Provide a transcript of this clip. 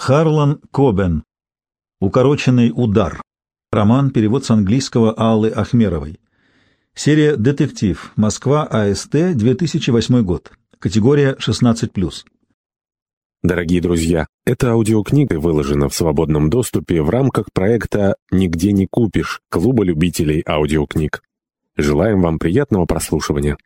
Харлан Кобен. Укороченный удар. Роман, перевод с английского Аллы Ахмеровой. Серия «Детектив. Москва. АСТ. 2008 год». Категория 16+. Дорогие друзья, эта аудиокнига выложена в свободном доступе в рамках проекта «Нигде не купишь» Клуба любителей аудиокниг. Желаем вам приятного прослушивания.